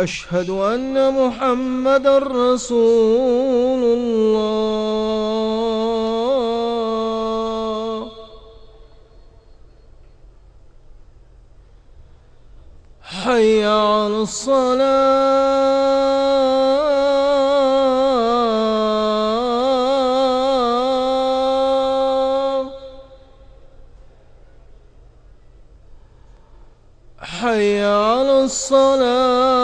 أشهد أن محمد رسول الله. حي على الصلاة. حي على الصلاة.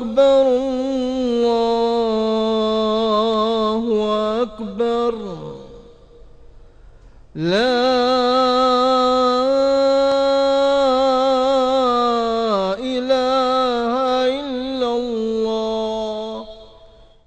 أكبر الله أكبر. لا